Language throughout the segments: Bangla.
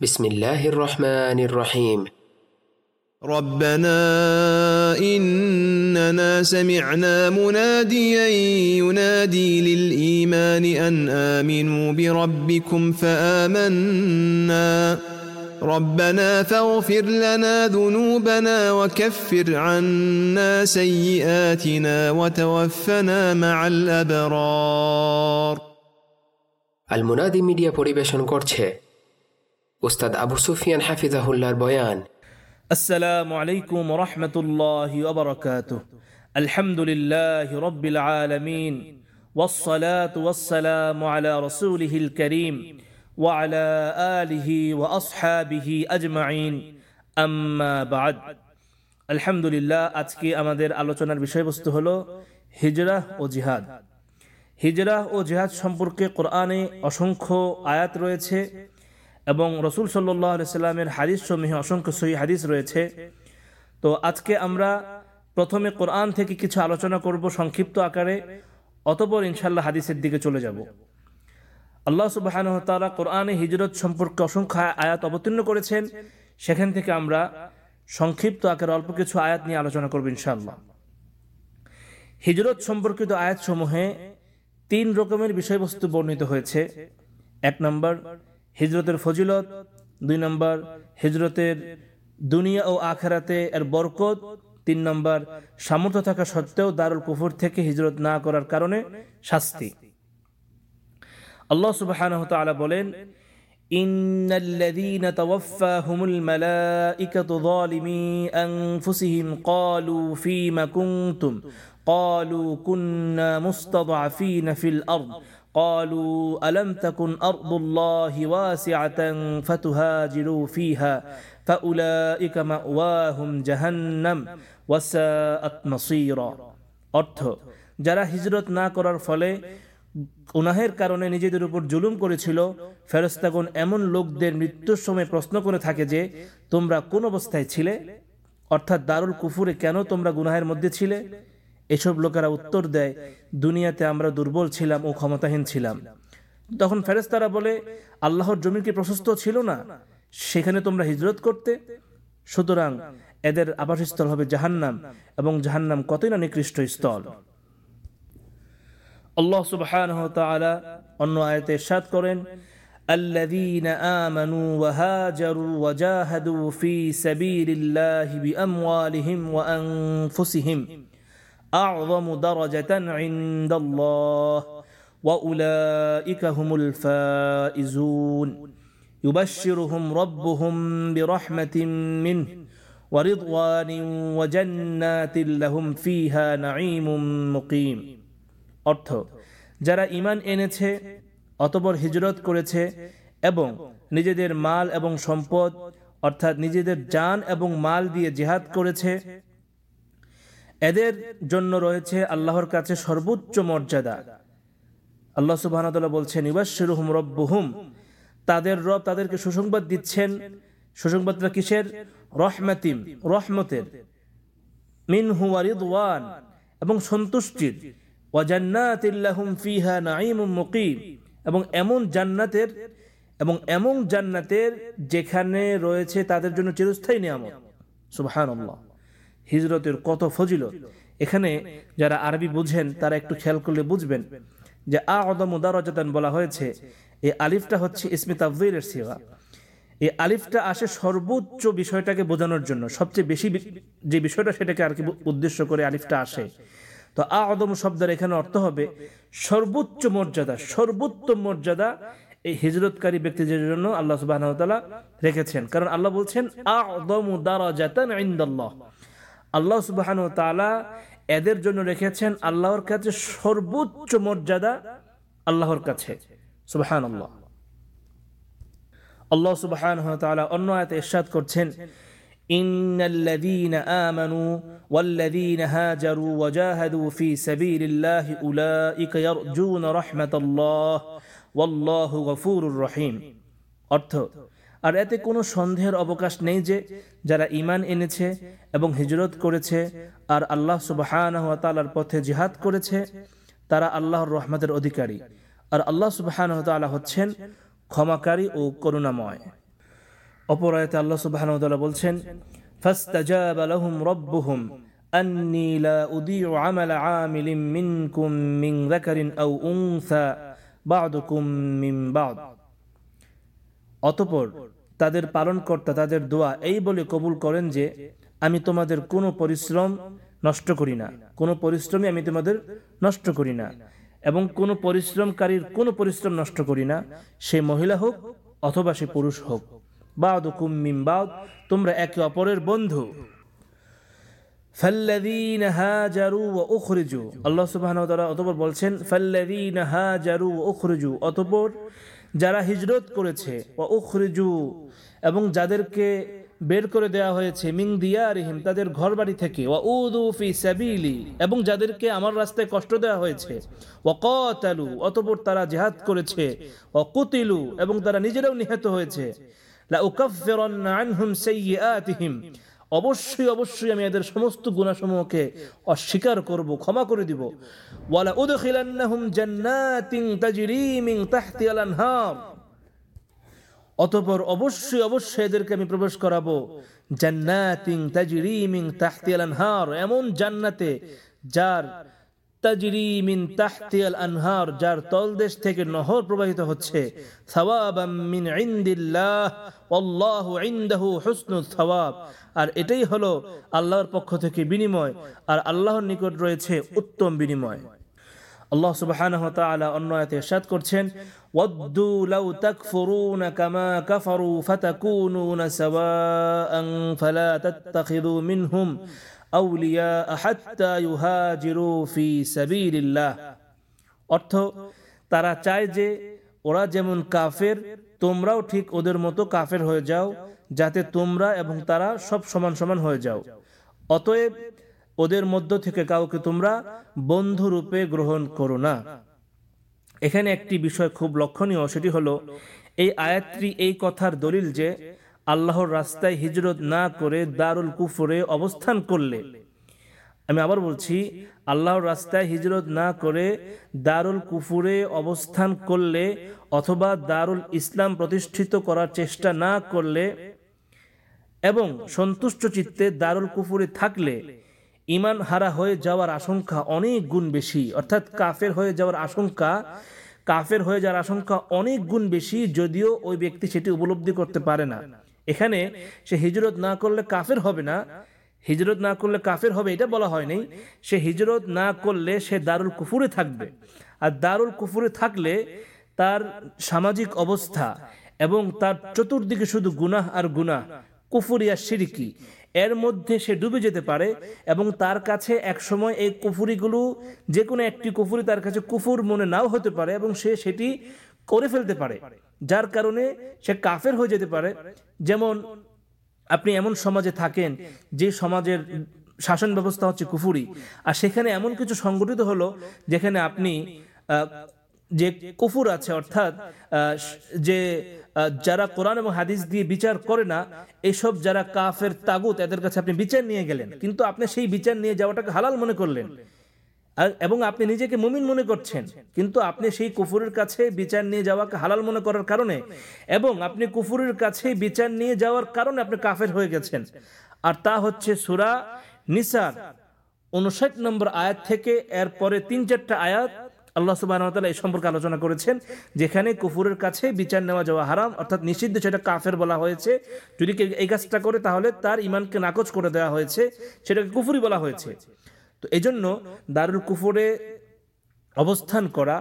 بسم الله الرحمن الرحيم ربنا إننا سمعنا مناديا ينادي للإيمان أن آمنوا بربكم فآمنا ربنا فاغفر لنا ذنوبنا وكفر عنا سيئاتنا وتوفنا مع الأبرار المنادي মিডিয়া পরিবেশন করছে উস্তাদ আবু সুফিয়ান হাফিজাহুল্লাহর বয়ান السلام عليكم ورحمة الله وبركاته الحمد لله رب العالمين والصلاة والسلام على رسوله الكريم وعلى آله وأصحابه أجمعين أما بعد الحمد لله আজকে আমাদের আলোচনার বিষয়বস্তু হলো হিজরা ও জিহাদ হিজরা ও জিহাদ সম্পর্কে কোরআনে অসংখ্য আয়াত রয়েছে এবং রসুল সাল্লামের হাদিস সমূহে অসংখ্য সহি হাদিস রয়েছে। তো আজকে আমরা প্রথমে কোরআন থেকে কিছু আলোচনা করব সংক্ষিপ্ত আকারে, অতপর ইনশাল্লাহ হাদিসের দিকে চলে যাব। আল্লাহ সুবাহান তারা কোরআনে হিজরত সম্পর্কে অসংখ্য আয়াত অবতীর্ণ করেছেন। সেখান থেকে আমরা সংক্ষিপ্ত আকারে অল্প কিছু আয়াত নিয়ে আলোচনা করব ইনশাল্লাহ হিজরত সম্পর্কিত আয়াতসমূহে তিন রকমের বিষয়বস্তু বর্ণিত হয়েছে। এক নম্বর হিজরতের ফজিলত দুই নম্বর হিজরতের দুনিয়া ও আখেরাতে এর বরকত তিন নম্বর সামর্থ্য থাকা সত্ত্বেও দারুল কুফুর থেকে হিজরত না করার কারণে শাস্তি আল্লাহ সুবহানাহু ওয়া তাআলা বলেন إن الذين توفاهم الملائكة ظالمي أنفسهم قالوا فيم كنتم قالوا كنا مستضعفين في الأرض قالوا ألم تكن أرض الله واسعة فتهاجروا فيها فأولئك مأواهم جهنم وساءت مصيرا অর্থ যারা হিজরত না করার ফলে গুনাহের কারণে নিজেদের উপর জুলুম করেছিল ফেরস্তাগুন এমন লোকদের মৃত্যুর সময় প্রশ্ন করে থাকে যে তোমরা কোন অবস্থায় ছিলে অর্থাৎ দারুল কুফুরে কেন তোমরা গুনাহের মধ্যে ছিলে এসব লোকেরা উত্তর দেয় দুনিয়াতে আমরা দুর্বল ছিলাম ও ক্ষমতাহীন ছিলাম তখন ফেরেস্তারা বলে আল্লাহর জমি কি প্রশস্ত ছিল না সেখানে তোমরা হিজরত করতে সুতরাং এদের আবাসস্থল হবে জাহান্নাম এবং জাহান্নাম কতই না নিকৃষ্ট স্থল আল্লাহ সুবহানাহু ওয়া তাআলা অন্য আয়াতে ইরশাদ করেন الذين آمنوا وهاجروا وجاهدوا في سبيل الله بأموالهم وأنفسهم أعظم درجة عند الله وأولئك هم الفائزون يبشرهم ربهم برحمة منه ورضوان وجنات لهم فيها نعيم مقيم অর্থ যারা ইমান এনেছে অতপর হিজরত করেছে এবং নিজেদের মাল এবং সম্পদ অর্থাৎ নিজেদের জান এবং মাল দিয়ে জেহাদ করেছে এদের জন্য রয়েছে আল্লাহর কাছে সর্বোচ্চ মর্যাদা। আল্লাহ সুবাহ বলছেন ইবাসুরহুম রব্বুহুম। তাদের রব তাদেরকে সুসংবাদ দিচ্ছেন। সুসংবাদটা কিসের? রহমাতিম, রহমতের। মিন হুয়ারিদওয়ান এবং সন্তুষ্টির। ফিহা এবং এমন জান্নাতের, এবং এমন জান্নাতের যেখানে রয়েছে তাদের জন্য চিরস্থায়ী নিয়ামত। সুবহানাল্লাহ। হিজরতের কত ফজিলত? এখানে যারা আরবি বুঝেন, তারা একটু খেয়াল করলে বুঝবেন যে আদমুদারজাতান বলা হয়েছে, এই আলিফটা হচ্ছে ইসমি তাফজিরের সিগা। এই আলিফটা আসে সর্বোচ্চ বিষয়টাকে বোঝানোর জন্য, সবচেয়ে বেশি যে বিষয়টা সেটাকে আর কি উদ্দেশ্য করে আলিফটা আসে। তো আ আদম শব্দের এখানে অর্থ হবে সর্বোচ্চ মর্যাদা, সর্বোত্তম মর্যাদা এই হিজরতকারী ব্যক্তিদের জন্য আল্লাহ সুবাহ রেখেছেন। কারণ আল্লাহ বলছেন আদমু দারাজাতান ইনদাল্লাহ। আল্লাহ সুবাহান তালা এদের জন্য রেখেছেন আল্লাহর কাছে সর্বোচ্চ মর্যাদা আল্লাহর কাছে সুবাহান আল্লাহ আল্লাহ সুবাহান তালা অন্য আয়তে ইরশাদ করছেন إن الذين آمنوا والذين هاجروا وجاهدوا في سبيل الله أولئك يرجون رحمة الله والله غفور رحيم অর্থ আর এতে কোনো সন্দেহের অবকাশ নেই যে যারা ইমান এনেছে এবং হিজরত করেছে আর আল্লাহ সুবাহান তালার পথে জিহাদ করেছে, তারা আল্লাহর রহমতের অধিকারী। আর আল্লাহ সুবাহান তালা হচ্ছেন ক্ষমাকারী ও করুণাময়। অপর আয়াতে আল্লাহ সুবহানাহু ওয়া বলছেন অতপর তাদের পালনকর্তা তাদের দোয়া এই বলে কবুল করেন যে, আমি তোমাদের কোনো পরিশ্রম নষ্ট করি না। কোনো পরিশ্রমই আমি তোমাদের নষ্ট করি না এবং কোনো পরিশ্রমকারীর কোনো পরিশ্রম নষ্ট করি না। সে মহিলা হোক অথবা সে পুরুষ হোক। বাদ কুম্মিম বাদ, তোমরা একে অপরের বন্ধু। বলছেন যারা হিজরত করেছে উখরিজু, এবং যাদেরকে বের করে দেওয়া হয়েছে মিং দিয়ারিহিম, তাদের ঘর বাড়ি থেকে, ওয়া উদু ফি সাবিলি, এবং যাদেরকে আমার রাস্তায় কষ্ট দেওয়া হয়েছে, ওয়া কাতালু, অতঃপর তারা জিহাদ করেছে, ওয়া কুতিলু, এবং তারা নিজেরাও নিহত হয়েছে অবশ্যই অবশ্যই আমি এদের সমস্ত গুণাসমূহকে অস্বীকার করব, ক্ষমা করে দিব। ওয়ালা উদখিলান্নাহুম জান্নাতিন তাজরি মিন তাহতিহাল আনহার। অতঃপর অবশ্যই অবশ্যই এদেরকে আমি প্রবেশ করাবো। জান্নাতিন তাজরি মিন তাহতিহাল আনহার, এমন জান্নাতে যার তাজরি মিন তাহতিয়াল আনহার আর এটাই হলো আল্লাহর পক্ষ থেকে বিনিময়, আর আল্লাহর নিকট রয়েছে উত্তম বিনিময়। আল্লাহ সুবহানাহু ওয়া তাআলা অন্য আয়াতে ইরশাদ করছেন, ওয়াদ্দু লাউ তাকফুরুনা কামা কাফারু ফাতাকুনুনা সাওয়াআন ফালা তাত্তাখিযু মিনহুম। আউলিয়া অর্থ, তারা চায় যে ওরা যেমন কাফের, তোমরাও ঠিক ওদের মতো কাফের হয়ে যাও, যাতে তোমরা এবং তারা সব সমান সমান হয়ে যাও। অতএব ওদের মধ্য থেকে কাউকে তোমরা বন্ধু রূপে গ্রহণ করো না। এখানে একটি বিষয় খুব লক্ষণীয়, সেটি হলো, এই আয়াতটি এই কথার দলিল যে আল্লাহর রাস্তায় হিজরত না করে দারুল কুফরে অবস্থান করলে। আমি আবার বলছি, আল্লাহর রাস্তায় হিজরত না করে দারুল কুফুরে অবস্থান করলে অথবা দারুল ইসলাম প্রতিষ্ঠিত করার চেষ্টা না করলে এবং সন্তুষ্ট চিত্তে দারুল কুফুরে থাকলে ইমান হারা হয়ে যাওয়ার আশঙ্কা অনেক গুণ বেশি। অর্থাৎ কাফের হয়ে যাওয়ার আশঙ্কা, কাফের হয়ে যাওয়ার আশঙ্কা অনেক গুণ বেশি, যদিও ওই ব্যক্তি সেটি উপলব্ধি করতে পারে না। এখানে সে হিজরত না করলে কাফের হবে না। হিজরত না করলে কাফের হবে, এটা বলা হয়নি সে হিজরত না করলে সে দারুল কুফুরে থাকবে। আর দারুল কুফুরে থাকলে তার সামাজিক অবস্থা এবং তার চতুর্দিকে শুধু গুনাহ আর গুনাহ, কুফুরি আর সিরিকি, এর মধ্যে সে ডুবে যেতে পারে এবং তার কাছে একসময় এই কুফুরিগুলো, যে কোনো একটি কুফুরি তার কাছে কুফুর মনে নাও হতে পারে এবং সে সেটি করে ফেলতে পারে। যার কারণে সে কাফের হয়ে যেতে পারে। যেমন আপনি এমন সমাজে থাকেন, যে সমাজের শাসন ব্যবস্থা হচ্ছে কুফুরি। আর সেখানে এমন কিছু সংগঠিত হলো, যেখানে আপনি যে কুফুর আছে, অর্থাৎ যে যারা কোরআন এবং হাদিস দিয়ে বিচার করে না, এসব যারা কাফের তাগুত, এদের কাছে আপনি বিচার নিয়ে গেলেন। কিন্তু আপনি সেই বিচার নিয়ে যাওয়াটাকে হালাল মনে করলেন। এবং আপনি নিজেকে মুমিন মনে করছেন। কিন্তু আপনি সেই কুফুরের কাছে বিচার নিয়ে যাওয়াকে হালাল মনে করার কারণে এবং আপনি কুফুরের কাছে বিচার নিয়ে যাওয়ার কারণে আপনি কাফের হয়ে গেছেন। আর তা হচ্ছে সুরা নিসার উনষাট নম্বর আয়াত থেকে এর পরে তিন চারটা আয়াত আল্লাহ সুবাহ এই সম্পর্কে আলোচনা করেছেন, যেখানে কুফুরের কাছে বিচার নেওয়া যাওয়া হারাম, অর্থাৎ নিষিদ্ধ সেটা কাফের বলা হয়েছে। যদি কেউ এই কাজটা করে তাহলে তার ইমানকে নাকচ করে দেওয়া হয়েছে, সেটাকে কুফুরি বলা হয়েছে। তো এই জন্য দারুল কুফুরে অবস্থান করা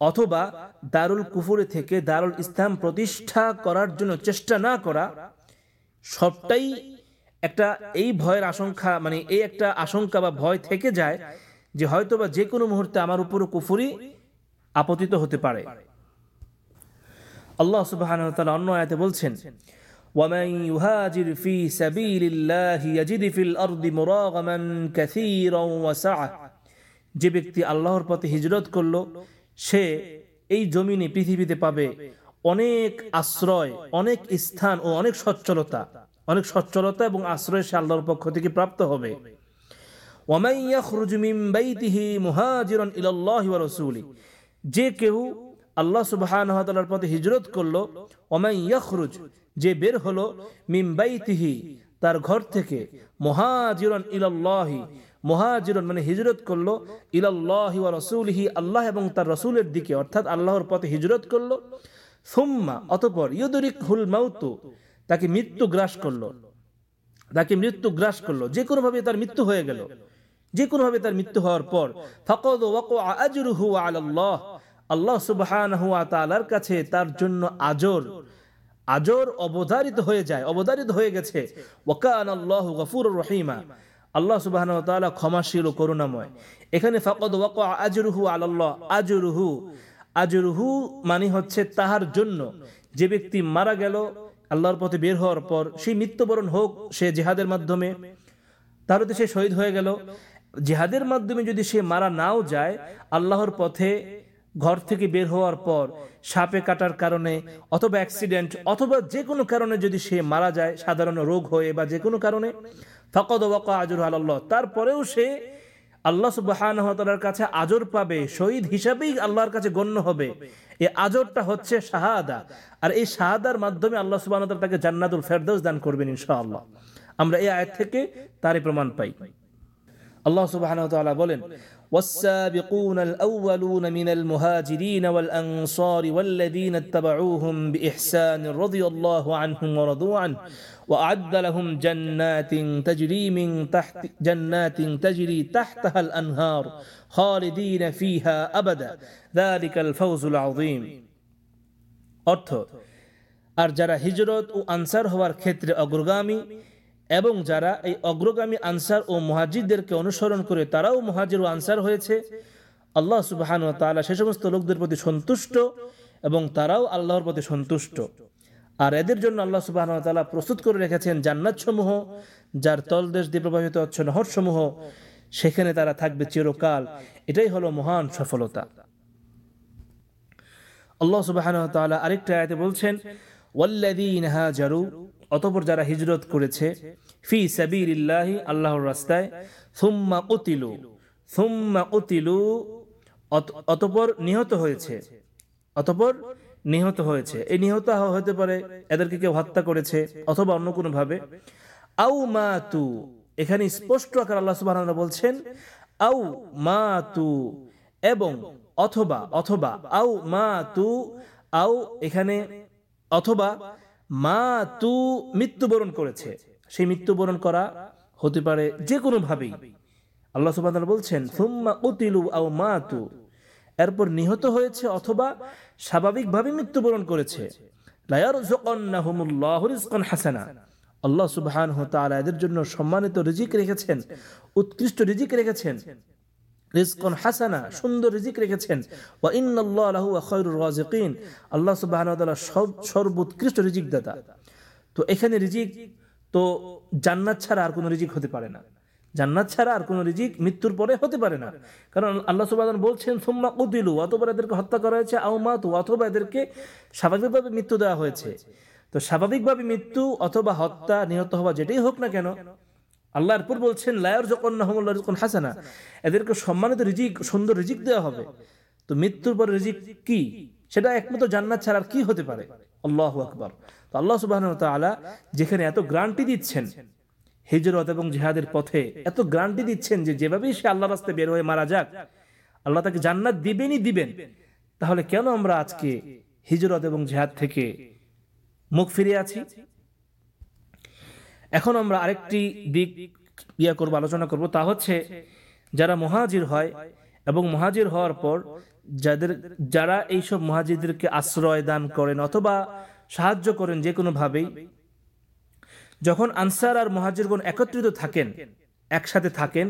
অথবা দারুল কুফুরে থেকে দারুল ইসলাম প্রতিষ্ঠা করার জন্য চেষ্টা না করা সবটাই একটা এই ভয়ের আশঙ্কা মানে এই একটা আশঙ্কা বা ভয় থেকে যায় যে হয়তোবা যে কোনো মুহূর্তে আমার উপরও কুফুরি আপতিত হতে পারে। আল্লাহ সুবাহ অন্য আয়াতে বলছেন ومن يهاجر في سبيل الله يجد في الأرض مراغما كثيرا وسعة যে ব্যক্তি আল্লাহর পথে হিজরত করলো সে এই জমিনে পৃথিবীতে পাবে অনেক আশ্রয় অনেক স্থান ও অনেক সচ্ছলতা অনেক সচ্ছলতা এবং আশ্রয় সে আল্লাহর পক্ষ থেকে প্রাপ্ত হবে যে কেউ আল্লাহ সুবাহর পথে হিজরত করলো ওমাই ইয়াখরুজ যে বের হলো মিমবাইতিহি তার ঘর থেকে। মহাজিরন ইলাল্লাহি, মহাজিরন মানে হিজরত করল ইলাল্লাহি ওয়া রাসূলিহি, আল্লাহ এবং তার রসুলের দিকে, অর্থাৎ আল্লাহর পথে হিজরত করল। সুম্মা, অতপর ইউদরিক হুল মাউতু, তাকে মৃত্যু গ্রাস করল। তাকে মৃত্যু গ্রাস করল। যে কোনোভাবে তার মৃত্যু হয়ে গেল। যে কোনোভাবে তার মৃত্যু হওয়ার পর, ফকদ আজরুহু আল্লাহ আল্লাহ সুবহানাহু ওয়া তাআলার কাছে তার জন্য আজর আজর অবধারিত হয়ে যায়, অবধারিত হয়ে গেছে। ওয়াকান আল্লাহ গফুর রহিমা। আল্লাহ সুবাহ ক্ষমাশীল ও করুণাময়। এখানে ফকদ ওয়াকা আজরুহু আল্লাহ আজরুহু। আজরুহু মানে হচ্ছে তাহার জন্য। যে ব্যক্তি মারা গেল, আল্লাহর পথে বের হওয়ার পর, সেই মৃত্যুবরণ হোক, সে জেহাদের মাধ্যমে তাহলে সে শহীদ হয়ে গেল। জেহাদের মাধ্যমে যদি সে মারা নাও যায়, আল্লাহর পথে ঘর থেকে বের হওয়ার পর সাপে কাটার কারণে অথবা অ্যাক্সিডেন্ট অথবা যে কোনো কারণে যদি সে মারা যায়, সাধারণ রোগ হয়ে বা যে কোনো কারণে, ফকদ ওয়াকা আজর আল্লাহ তারপরেও সে আল্লাহ সুবাহর কাছে আজর পাবে, শহীদ হিসাবেই আল্লাহর কাছে গণ্য হবে। এই আজরটা হচ্ছে শাহাদা। আর এই শাহাদার মাধ্যমে আল্লাহ সুবাহ তাকে জান্নাতুল ফেরদৌস দান করবেন ইনশাআল্লাহ। আমরা এই আয়াত থেকে তারই প্রমাণ পাই। আল্লাহ সুবহানাহু ওয়া তাআলা বলেন والسابقون الأولون من المهاجرين والأنصار والذين اتبعوهم بإحسان رضي الله عنهم ورضوا عنه وأعد لهم جنات تجري من تحت جنات تجري تحتها الأنهار خالدين فيها أبدا ذلك الفوز العظيم অর্থ আর যারা হিজরত ও আনসার হওয়ার ক্ষেত্রে অগ্রগামী এবং যারা এই অগ্রগামী আনসার ও মহাজিদদেরকে অনুসরণ করে তারাও মহাজির ও আনসার হয়েছে। আল্লাহ সুবাহান তালা সে সমস্ত লোকদের প্রতি সন্তুষ্ট এবং তারাও আল্লাহর প্রতি সন্তুষ্ট। আর এদের জন্য আল্লাহ সুবাহ তালা প্রস্তুত করে রেখেছেন জান্নাত সমূহ যার তলদেশ দিয়ে প্রভাবিত হচ্ছে নহর সমূহ সেখানে তারা থাকবে চিরকাল। এটাই হলো মহান সফলতা। আল্লাহ সুবাহ আরেকটা আয়তে বলছেন অতপর যারা হিজরত করেছে, ফি সাবিরিল্লাহি আল্লাহর রাস্তায়, সুম্মা উতিলু সুম্মা উতিলু অতপর নিহত হয়েছে। অতপর নিহত হয়েছে। এই নিহত হতে পারে এদেরকে কেউ হত্যা করেছে অথবা অন্য কোনো ভাবে আউ মা তু এখানে স্পষ্ট আকার আল্লাহ সুবাহ বলছেন, আউ মা তু এবং অথবা অথবা, আউ মা তু আউ এখানে অথবা মা, তু মৃত্যুবরণ করেছে। সেই মৃত্যুবরণ করা হতে পারে যে কোনো ভাবেই আল্লাহ সুবাহ বলছেন, সুম্মা উতিলু আও মা তু এরপর নিহত হয়েছে অথবা স্বাভাবিকভাবে মৃত্যুবরণ করেছে। হাসানা। আল্লাহ সুবহান এদের জন্য সম্মানিত রিজিক রেখেছেন, উৎকৃষ্ট রিজিক রেখেছেন। সুন্দর রিজিক রেখেছেন। আল্লাহ সর্বোৎকৃষ্ট রিজিক তো এখানে রিজিক তো জান্নাত ছাড়া আর কোনো রিজিক হতে পারে না। জান্নাত ছাড়া আর রিজিক মৃত্যুর পরে হতে পারে না। কারণ আল্লাহ সুবাহ বলছেন, সোম্মা উদিলু অথবা এদেরকে হত্যা করা হয়েছে আউমাতু অথবা এদেরকে স্বাভাবিকভাবে মৃত্যু দেওয়া হয়েছে। তো স্বাভাবিকভাবে মৃত্যু অথবা হত্যা নিহত হওয়া যেটাই হোক না কেন আল্লাহ এরপর বলছেন লায়র যখন নহমুল্লাহ রিজকুন হাসানা। এদেরকে সম্মানিত রিজিক, সুন্দর রিজিক দেওয়া হবে। তো মৃত্যুর পর রিজিক কি? সেটা একমাত্র জান্নাত ছাড়া আর কি হতে পারে? আল্লাহ আকবর। তো আল্লাহ সুবাহ তালা যেখানে এত গ্রান্টি দিচ্ছেন, হিজরত এবং জেহাদের পথে এত গ্রান্টি দিচ্ছেন যে যেভাবেই সে আল্লাহ রাস্তায় বের হয়ে মারা যাক, আল্লাহ তাকে জান্নাত দিবেনই দিবেন। তাহলে কেন আমরা আজকে হিজরত এবং জেহাদ থেকে মুখ ফিরে আছি? এখন আমরা আরেকটি দিক ইয়া করব, আলোচনা করব, তা হচ্ছে যারা মহাজির হয় এবং মহাজির হওয়ার পর যাদের, যারা এইসব মহাজিরদেরকে আশ্রয় দান করেন অথবা সাহায্য করেন যে কোনোভাবেই যখন আনসার আর মহাজিরগণ একত্রিত থাকেন, একসাথে থাকেন,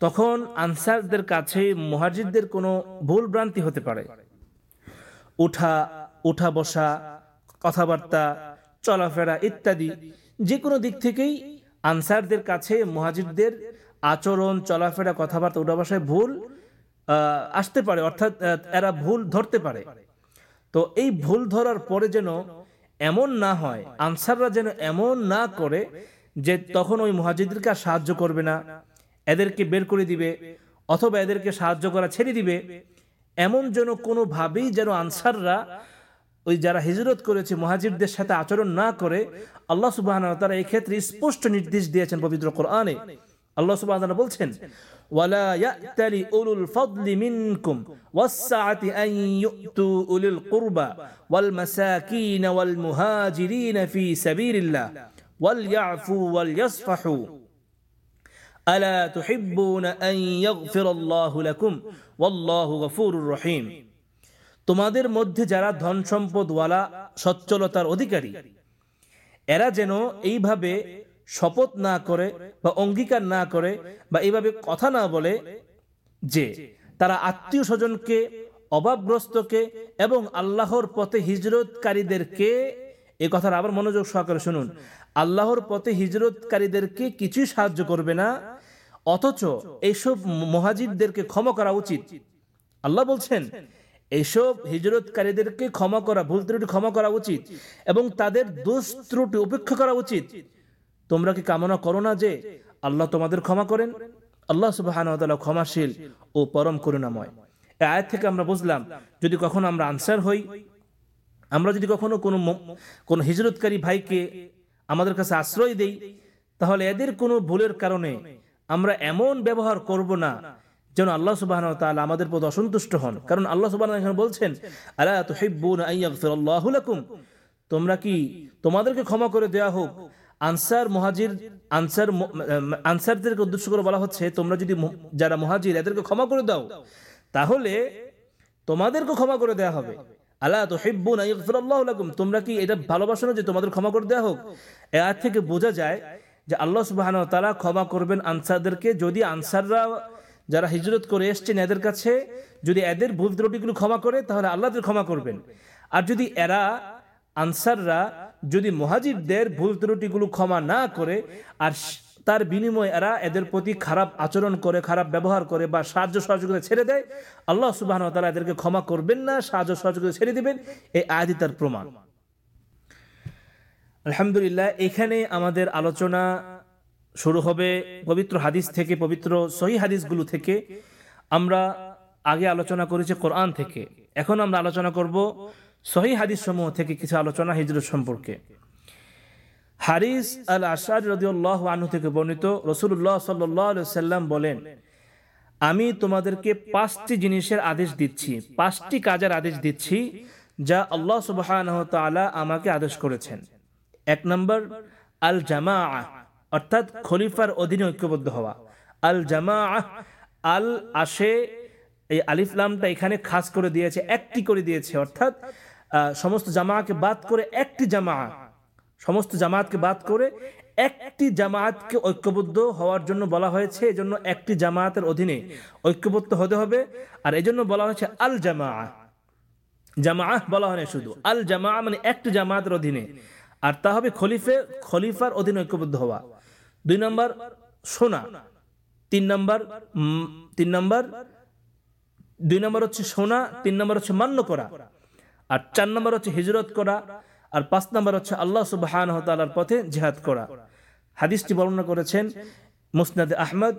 তখন আনসারদের কাছে মহাজিরদের কোনো ভুল ভ্রান্তি হতে পারে। উঠা উঠা বসা, কথাবার্তা, চলাফেরা ইত্যাদি যে কোনো দিক থেকেই আনসারদের কাছে মহাজিরদের আচরণ, চলাফেরা, কথাবার্তা উঠা বসায় ভুল আসতে পারে, অর্থাৎ এরা ভুল ধরতে পারে। তো এই ভুল ধরার পরে যেন এমন না হয়, আনসাররা যেন এমন না করে যে তখন ওই মহাজিদদেরকে আর সাহায্য করবে না, এদেরকে বের করে দিবে, অথবা এদেরকে সাহায্য করা ছেড়ে দিবে, এমন যেন কোনোভাবেই যেন আনসাররা ওই যারা হিজরত করেছে, মহাজিরদের সাথে আচরণ না করে, আল্লাহ সুবাহ তারা এই ক্ষেত্রে স্পষ্ট নির্দেশ দিয়েছেন পবিত্র কোরআনে। আল্লাহ সুবাহ বলছেন, ওয়ালা ইয়াতালি উলুল ফাদলি মিনকুম ওয়াসসাআতি আন ইউতু উলিল কুরবা ওয়াল মাসাকিন ওয়াল মুহাজিরিন ফি সাবিলিল্লাহ ওয়াল ইয়াফু ওয়াল ইয়াসফাহু। আলা তুহিব্বুনা আন ইয়াগফিরাল্লাহু লাকুম? ওয়াল্লাহু গফুরুর রহিম। তোমাদের মধ্যে যারা ধন সম্পদওয়ালা, সচ্ছলতার অধিকারী, এরা যেন এইভাবে শপথ না করে বা অঙ্গীকার না করে বা এইভাবে কথা না বলে যে তারা আত্মীয় স্বজনকে, অভাবগ্রস্তকে এবং আল্লাহর পথে হিজরতকারীদেরকে, এ কথার আবার মনোযোগ সহকারে শুনুন, আল্লাহর পথে হিজরতকারীদেরকে কিছুই সাহায্য করবে না, অথচ এইসব মহাজিদদেরকে ক্ষমা করা উচিত। আল্লাহ বলছেন এইসব হিজরতকারীদেরকে ক্ষমা করা, ভুল ত্রুটি ক্ষমা করা উচিত এবং তাদের দোষ ত্রুটি উপেক্ষা করা উচিত। তোমরা কি কামনা করো না যে আল্লাহ তোমাদের ক্ষমা করেন? আল্লাহ সুবাহ ক্ষমাশীল ও পরম করুণাময়। এই আয়াত থেকে আমরা বুঝলাম, যদি কখনো আমরা আনসার হই, আমরা যদি কখনো কোনো কোনো হিজরতকারী ভাইকে আমাদের কাছে আশ্রয় দেই, তাহলে এদের কোনো ভুলের কারণে আমরা এমন ব্যবহার করব না যেন আল্লাহ সুবাহ তাআলা আমাদের প্রতি অসন্তুষ্ট হন। কারণ আল্লাহ সুবাহ এখানে বলছেন, আলা তুহিব্বুনা আন ইয়াগফিরাল্লাহু তোমরা কি তোমাদেরকে ক্ষমা করে দেয়া হোক? আনসার মুহাজির, আনসার আনসারদেরকে উদ্দেশ্য করে বলা হচ্ছে, তোমরা যদি যারা মুহাজির, এদেরকে ক্ষমা করে দাও, তাহলে তোমাদেরকে ক্ষমা করে দেয়া হবে। আল্লাহ তো হিব্বুন আল্লাহ লাকুম? তোমরা কি এটা ভালোবাসো যে তোমাদের ক্ষমা করে দেয়া হোক? এর থেকে বোঝা যায় যে আল্লাহ সুবাহ তারা ক্ষমা করবেন আনসারদেরকে, যদি আনসাররা যারা হিজরত করে এসছেন এদের কাছে যদি এদের ভুল ত্রুটিগুলো ক্ষমা করে, তাহলে আল্লাহদের ক্ষমা করবেন। আর যদি এরা আনসাররা যদি মহাজিবদের ভুল ত্রুটিগুলো ক্ষমা না করে, আর তার বিনিময়ে এরা এদের প্রতি খারাপ আচরণ করে, খারাপ ব্যবহার করে বা সাহায্য সহযোগিতা ছেড়ে দেয়, আল্লাহ সুবাহ তারা এদেরকে ক্ষমা করবেন না, সাহায্য সহযোগিতা ছেড়ে দেবেন। এই আয়াতি তার প্রমাণ। আলহামদুলিল্লাহ, এখানে আমাদের আলোচনা শুরু হবে পবিত্র হাদিস থেকে, পবিত্র সহি হাদিসগুলো থেকে। আমরা আগে আলোচনা করেছি কোরআন থেকে। এখন আমরা আলোচনা করব সহি হাদিস সমূহ থেকে কিছু আলোচনা হিজরত সম্পর্কে। হারিস আল আশার রদিউল্লাহ আনু থেকে বর্ণিত রসুল্লাহ সাল্লাম বলেন, আমি তোমাদেরকে পাঁচটি জিনিসের আদেশ দিচ্ছি, পাঁচটি কাজের আদেশ দিচ্ছি, যা আল্লাহ সুবাহ আমাকে আদেশ করেছেন। এক নম্বর আল জামা অর্থাৎ খলিফার অধীনে ঐক্যবদ্ধ হওয়া। আল জামা আল আসে এই আলিফলামটা এখানে খাস করে দিয়েছে, একটি করে দিয়েছে, অর্থাৎ সমস্ত জামাকে বাদ করে একটি জামা সমস্ত জামাতকে বাদ করে একটি জামাতকে ঐক্যবদ্ধ হওয়ার জন্য বলা হয়েছে, এজন্য একটি জামাতের অধীনে ঐক্যবদ্ধ হতে হবে, আর এজন্য বলা হয়েছে আল জামা জামা বলা হয় শুধু, আল জামা মানে একটি জামাতের অধীনে। আর তা হবে খলিফে, খলিফার অধীনে ঐক্যবদ্ধ হওয়া। দুই নম্বর সোনা, তিন নম্বর তিন নম্বর, দুই নম্বর হচ্ছে সোনা, তিন নম্বর হচ্ছে মান্য করা, আর চার নম্বর হচ্ছে হিজরত করা, আর পাঁচ নম্বর হচ্ছে আল্লাহ সুবাহান তালার পথে জেহাদ করা। হাদিসটি বর্ণনা করেছেন মুসনাদ আহমদ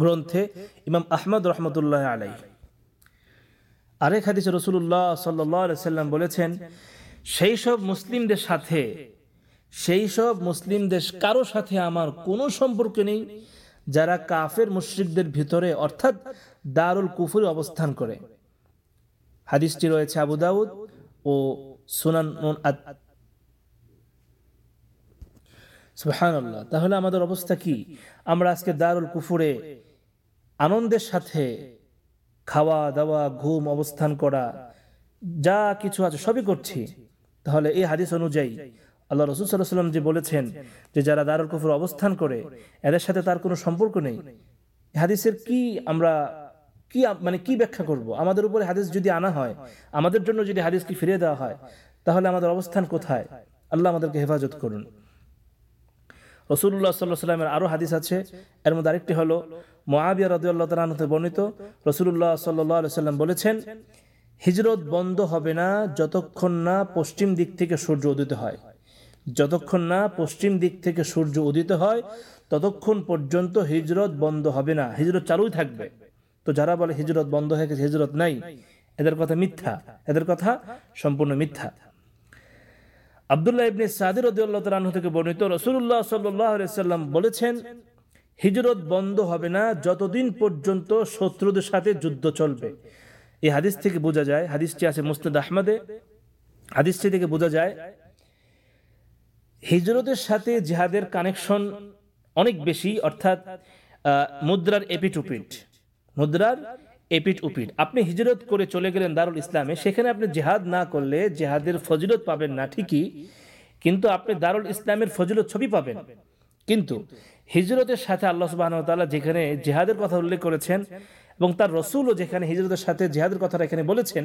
গ্রন্থে ইমাম আহমদ রহমতুল্লাহ আলাই আরেক হাদিস রসুল্লাহ সাল্লাম বলেছেন, সেই সব মুসলিমদের সাথে সেই সব মুসলিমদের কারও সাথে আমার কোনো সম্পর্ক নেই, যারা কাফের মুশ্রিকদের ভিতরে অর্থাৎ দারুল কুফুরে অবস্থান করে। হাদিসটি রয়েছে আবু দাউদ ও সুনান সুহানাল্লাহ তাহলে আমাদের অবস্থা কি? আমরা আজকে দারুল কুফুরে আনন্দের সাথে খাওয়া, দাওয়া, ঘুম, অবস্থান করা, যা কিছু আছে সবই করছি। তাহলে এই হাদিস অনুযায়ী আল্লাহ রসুল সাল্লাম যে বলেছেন যে যারা দারুল কুফুর অবস্থান করে, এদের সাথে তার কোনো সম্পর্ক নেই। হাদিসের কি আমরা কি মানে কি ব্যাখ্যা করব? আমাদের উপরে হাদিস যদি আনা হয়, আমাদের জন্য যদি হাদিস কি ফিরিয়ে দেওয়া হয়, তাহলে আমাদের অবস্থান কোথায়? আল্লাহ আমাদেরকে হেফাজত করুন। রসুল্লাহ সাল্লাহ সাল্লামের আরও হাদিস আছে, এর মধ্যে আরেকটি হলো মহাবিয়া রদুল্লাহ তালাহতে বর্ণিত রসুল্লাহ সাল্লাহ সাল্লাম বলেছেন, হিজরত বন্ধ হবে না যতক্ষণ না পশ্চিম দিক থেকে সূর্য উদিত হয়। যতক্ষণ না পশ্চিম দিক থেকে সূর্য উদিত হয়, ততক্ষণ পর্যন্ত হিজরত বন্ধ হবে না। হিজরত চালুই থাকবে। তো যারা বলে হিজরত বন্ধ হয়ে গেছে, হিজরত নাই, এদের কথা মিথ্যা। এদের কথা সম্পূর্ণ মিথ্যা। আবদুল্লাহ ইবনে সাদির রদিউল্লাহ থেকে বর্ণিত রসুল্লাহ সাল্লাম বলেছেন, হিজরত বন্ধ হবে না যতদিন পর্যন্ত শত্রুদের সাথে যুদ্ধ চলবে। এই হাদিস থেকে বোঝা যায়, হাদিসটি আছে মুস্তাদ আহমদে। হাদিসটি থেকে বোঝা যায় হিজরতের সাথে জিহাদের কানেকশন অনেক বেশি, অর্থাৎ মুদ্রার এপিটুপিট মুদ্রার এপিট উপিট আপনি হিজরত করে চলে গেলেন দারুল ইসলামে, সেখানে আপনি জেহাদ না করলে জেহাদের ফজিলত পাবেন না, ঠিকই, কিন্তু আপনি দারুল ইসলামের ফজিলত ছবি পাবেন। কিন্তু হিজরতের সাথে আল্লাহ সুবাহ যেখানে জেহাদের কথা উল্লেখ করেছেন এবং তার রসুলও যেখানে হিজরতের সাথে জেহাদের কথাটা এখানে বলেছেন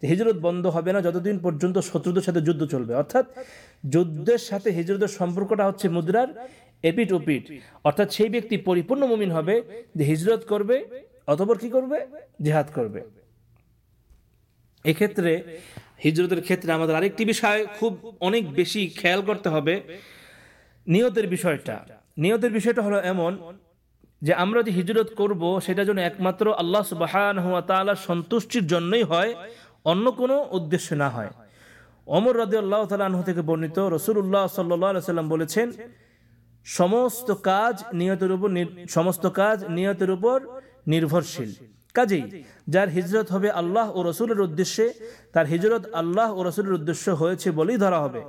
যে হিজরত বন্ধ হবে না, যতদিন পর্যন্ত শত্রুদের সাথে যুদ্ধ চলবে। অর্থাৎ যুদ্ধের সাথে হিজরতের সম্পর্কটা হচ্ছে মুদ্রার এপিট ওপিট অর্থাৎ সেই ব্যক্তি পরিপূর্ণ মুমিন হবে যে হিজরত করবে, অতপর কি করবে? জেহাদ করবে। এক্ষেত্রে হিজরতের ক্ষেত্রে আমাদের আরেকটি বিষয় খুব অনেক বেশি খেয়াল করতে হবে। নিয়তের বিষয়টা। নিয়তের বিষয়টা হলো এমন যে আমরা যে হিজরত করব, সেটা যেন একমাত্র আল্লাহ সুবাহান সন্তুষ্টির জন্যই হয়, অন্য কোনো উদ্দেশ্য না হয়। অমর রাজি আল্লাহ তালাহ থেকে বর্ণিত রসুল্লাহ সাল্লাহ সাল্লাম বলেছেন, সমস্ত কাজ নিয়তের উপর সমস্ত কাজ নিয়তের উপর নির্ভরশীল। কাজেই যার হিজরত হবে আল্লাহ ও রসুলের উদ্দেশ্যে, তার হিজরত আল্লাহ ও রসুলের উদ্দেশ্য হয়েছে বলেই ধরা হবে।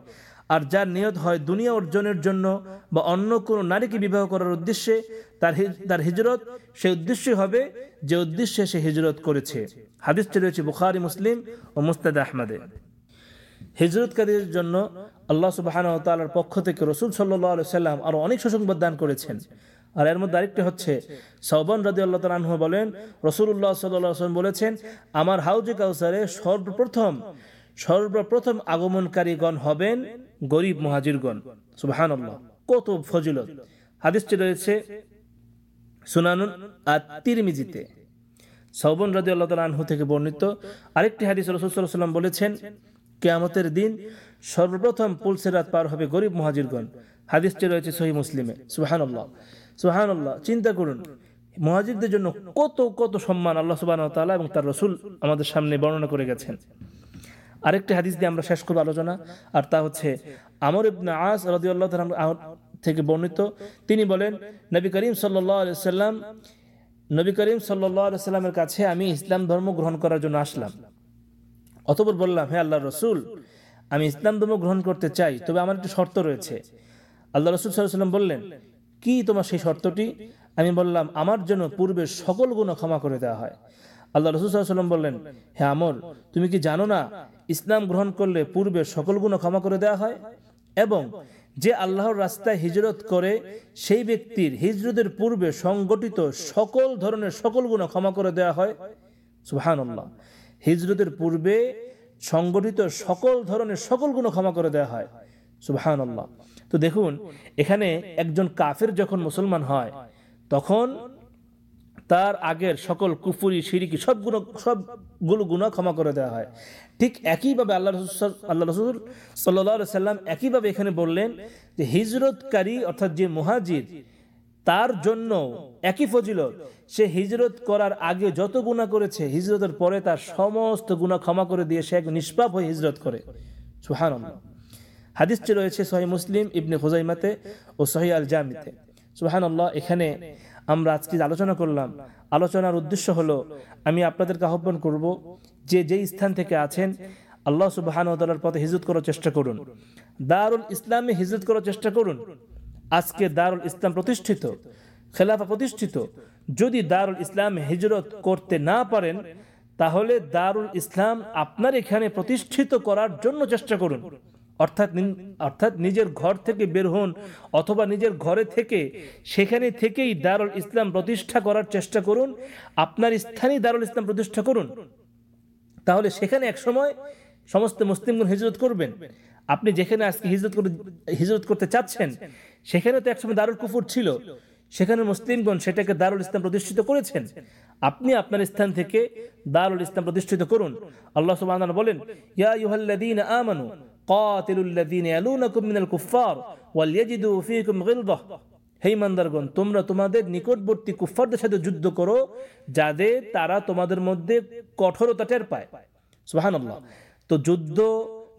আর যার নিয়ত হয় দুনিয়া অর্জনের জন্য বা অন্য কোনো নারীকে বিবাহ করার উদ্দেশ্যে, তার তার হিজরত সে উদ্দেশ্যই হবে যে উদ্দেশ্যে সে হিজরত করেছে। হাদিসটি রয়েছে বুখারি, মুসলিম ও মুস্তাদ আহমদে হিজরতকারীর জন্য আল্লাহ সুবাহান তালার পক্ষ থেকে রসুল সাল্লাহ সাল্লাম আরও অনেক সুসংবাদ দান করেছেন। আর এর মধ্যে আরেকটি হচ্ছে সৌবন রাজি আল্লাহ তালাহ বলেন রসুল্লাহ সাল্লাম বলেছেন, আমার হাউজে কাউসারে সর্বপ্রথম সর্বপ্রথম আগমনকারীগণ হবেন গরিব মহাজিরগণ সুবাহান কত ফজিলত। হাদিসটি রয়েছে সুনানুন আত্মিরমিজিতে সৌবন রাজি আল্লাহ তালাহু থেকে বর্ণিত আরেকটি হাদিস রসুল্লাহাম বলেছেন, কেয়ামতের দিন সর্বপ্রথম পুলসের রাত পার হবে গরিব মহাজিরগণ। হাদিসটি রয়েছে সহি মুসলিমে সুবাহান আল্লাহ সুহান আল্লাহ চিন্তা করুন মহাজিদদের জন্য কত কত সম্মান আল্লাহ সুবাহ তালা এবং তার রসুল আমাদের সামনে বর্ণনা করে গেছেন। আরেকটি হাদিস দিয়ে আমরা শেষ করব আলোচনা, আর তা হচ্ছে আমর ইবনা আস রাদিউল্লাহ থেকে বর্ণিত। তিনি বলেন, নবী করিম সাল্লাম নবী করিম সাল্লামের কাছে আমি ইসলাম ধর্ম গ্রহণ করার জন্য আসলাম। অতপর বললাম হ্যাঁ আল্লাহ রসুল, আমি ইসলাম ধর্ম গ্রহণ করতে চাই, তবে আমার একটি শর্ত রয়েছে। আল্লাহ রসুল সাল্লাম বললেন, কি তোমার সেই শর্তটি? আমি বললাম, আমার জন্য পূর্বে সকল গুণ ক্ষমা করে দেওয়া হয়। আল্লাহ রসুলাম বললেন, হে আমর, তুমি কি জানো না, ইসলাম গ্রহণ করলে পূর্বে সকল গুণ ক্ষমা করে দেওয়া হয়? এবং যে আল্লাহর রাস্তায় হিজরত করে, সেই ব্যক্তির হিজরতের পূর্বে সংগঠিত সকল ধরনের সকল গুণ ক্ষমা করে দেওয়া হয়? সুহান আল্লাহ হিজরতের পূর্বে সংগঠিত সকল ধরনের সকল গুণ ক্ষমা করে দেওয়া হয়। সুবাহান আল্লাহ তো দেখুন, এখানে একজন কাফের যখন মুসলমান হয়, তখন তার আগের সকল কুফুরি, সিরিকি সব সবগুলো গুণা ক্ষমা করে দেওয়া হয়। ঠিক একইভাবে আল্লাহ রসুল আল্লাহ রসুল সাল্লা সাল্লাম একইভাবে এখানে বললেন যে হিজরতকারী অর্থাৎ যে মুহাজির, তার জন্য একই ফজিলত, সে হিজরত করার আগে যত গুণা করেছে, হিজরতের পরে তার সমস্ত গুণা ক্ষমা করে দিয়ে সে এক নিষ্পাপ হয়ে হিজরত করে। সুহান হাদিসটি রয়েছে সহি মুসলিম ইবনে খুজাইমাতে ও সহি আল জামিতে সুহান এখানে আমরা আজকে আলোচনা করলাম, আলোচনার উদ্দেশ্য হলো, আমি আপনাদেরকে আহ্বান করব যে যেই স্থান থেকে আছেন, আল্লাহ সুবাহান তালার পথে হিজরত করার চেষ্টা করুন। দারুল ইসলামে হিজরত করার চেষ্টা করুন। আজকে দারুল ইসলাম প্রতিষ্ঠিত, খেলাফা প্রতিষ্ঠিত। যদি দারুল ইসলাম হিজরত করতে না পারেন, তাহলে দারুল ইসলাম আপনার এখানে প্রতিষ্ঠিত করার জন্য চেষ্টা করুন। অর্থাৎ অর্থাৎ নিজের ঘর থেকে বের হন অথবা নিজের ঘরে থেকে, সেখানে থেকেই দারুল ইসলাম প্রতিষ্ঠা করার চেষ্টা করুন, আপনার স্থানেই দারুল ইসলাম প্রতিষ্ঠা করুন। তাহলে সেখানে এক সময় সমস্ত মুসলিমগণ হিজরত করবেন। আপনি যেখানে আজকে হিজরত করে, হিজরত করতে চাচ্ছেন সেখানে তো একসময় দারুল কুফুর ছিল। সেখানে মুসলিমগণ সেটাকে দারুল ইসলাম প্রতিষ্ঠিত করেছেন। আপনি আপনার স্থান থেকে দারুল ইসলাম প্রতিষ্ঠিত করুন। আল্লাহ সুবহান বলেন, ইয়া ইউহাল্লাযীনা আমানু মিনাল কুফার ওয়ালিয়াজিদু ফিকুম গিলদাহ হে ইমানদারগণ, তোমরা তোমাদের নিকটবর্তী কুফফারদের সাথে যুদ্ধ করো, যাদের তারা তোমাদের মধ্যে কঠোরতা টের পায়। সুবহানাল্লাহ। তো যুদ্ধ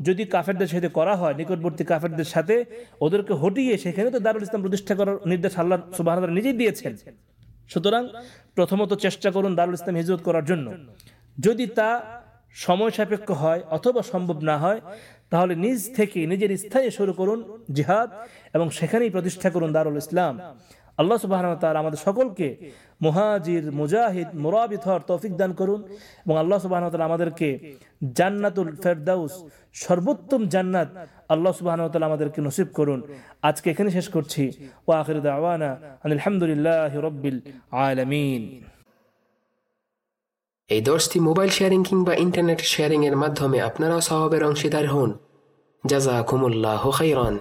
যদি কাফেরদের সাথে করা হয়, নিকটবর্তী কাফেরদের সাথে, ওদেরকে হটিয়ে সেখানে তো দারুল ইসলাম প্রতিষ্ঠা করার নির্দেশ আল্লাহ সুবাহ নিজেই দিয়েছেন। সুতরাং প্রথমত চেষ্টা করুন দারুল ইসলাম হিজরত করার জন্য। যদি তা সময় সাপেক্ষ হয় অথবা সম্ভব না হয় তাহলে নিজ থেকে নিজের স্থানে শুরু করুন জিহাদ এবং সেখানেই প্রতিষ্ঠা করুন দারুল ইসলাম। আল্লাহ সুবাহ আমাদের সকলকে মুহাজির, মুজাহিদ, মুরাবিদ হওয়ার তৌফিক দান করুন এবং আল্লাহ সুবাহ আমাদেরকে জান্নাতুল ফেরদাউস, সর্বোত্তম জান্নাত আল্লাহ সুবাহ আমাদেরকে নসিব করুন। আজকে এখানে শেষ করছি। ও আখির দাওয়ানা আলহামদুলিল্লাহ রব্বিল আলমিন। এই দশটি মোবাইল শেয়ারিং কিংবা ইন্টারনেট শেয়ারিংয়ের মাধ্যমে আপনারাও স্বভাবের অংশীদার হন। জাজা কুমুল্লাহ খাইরান।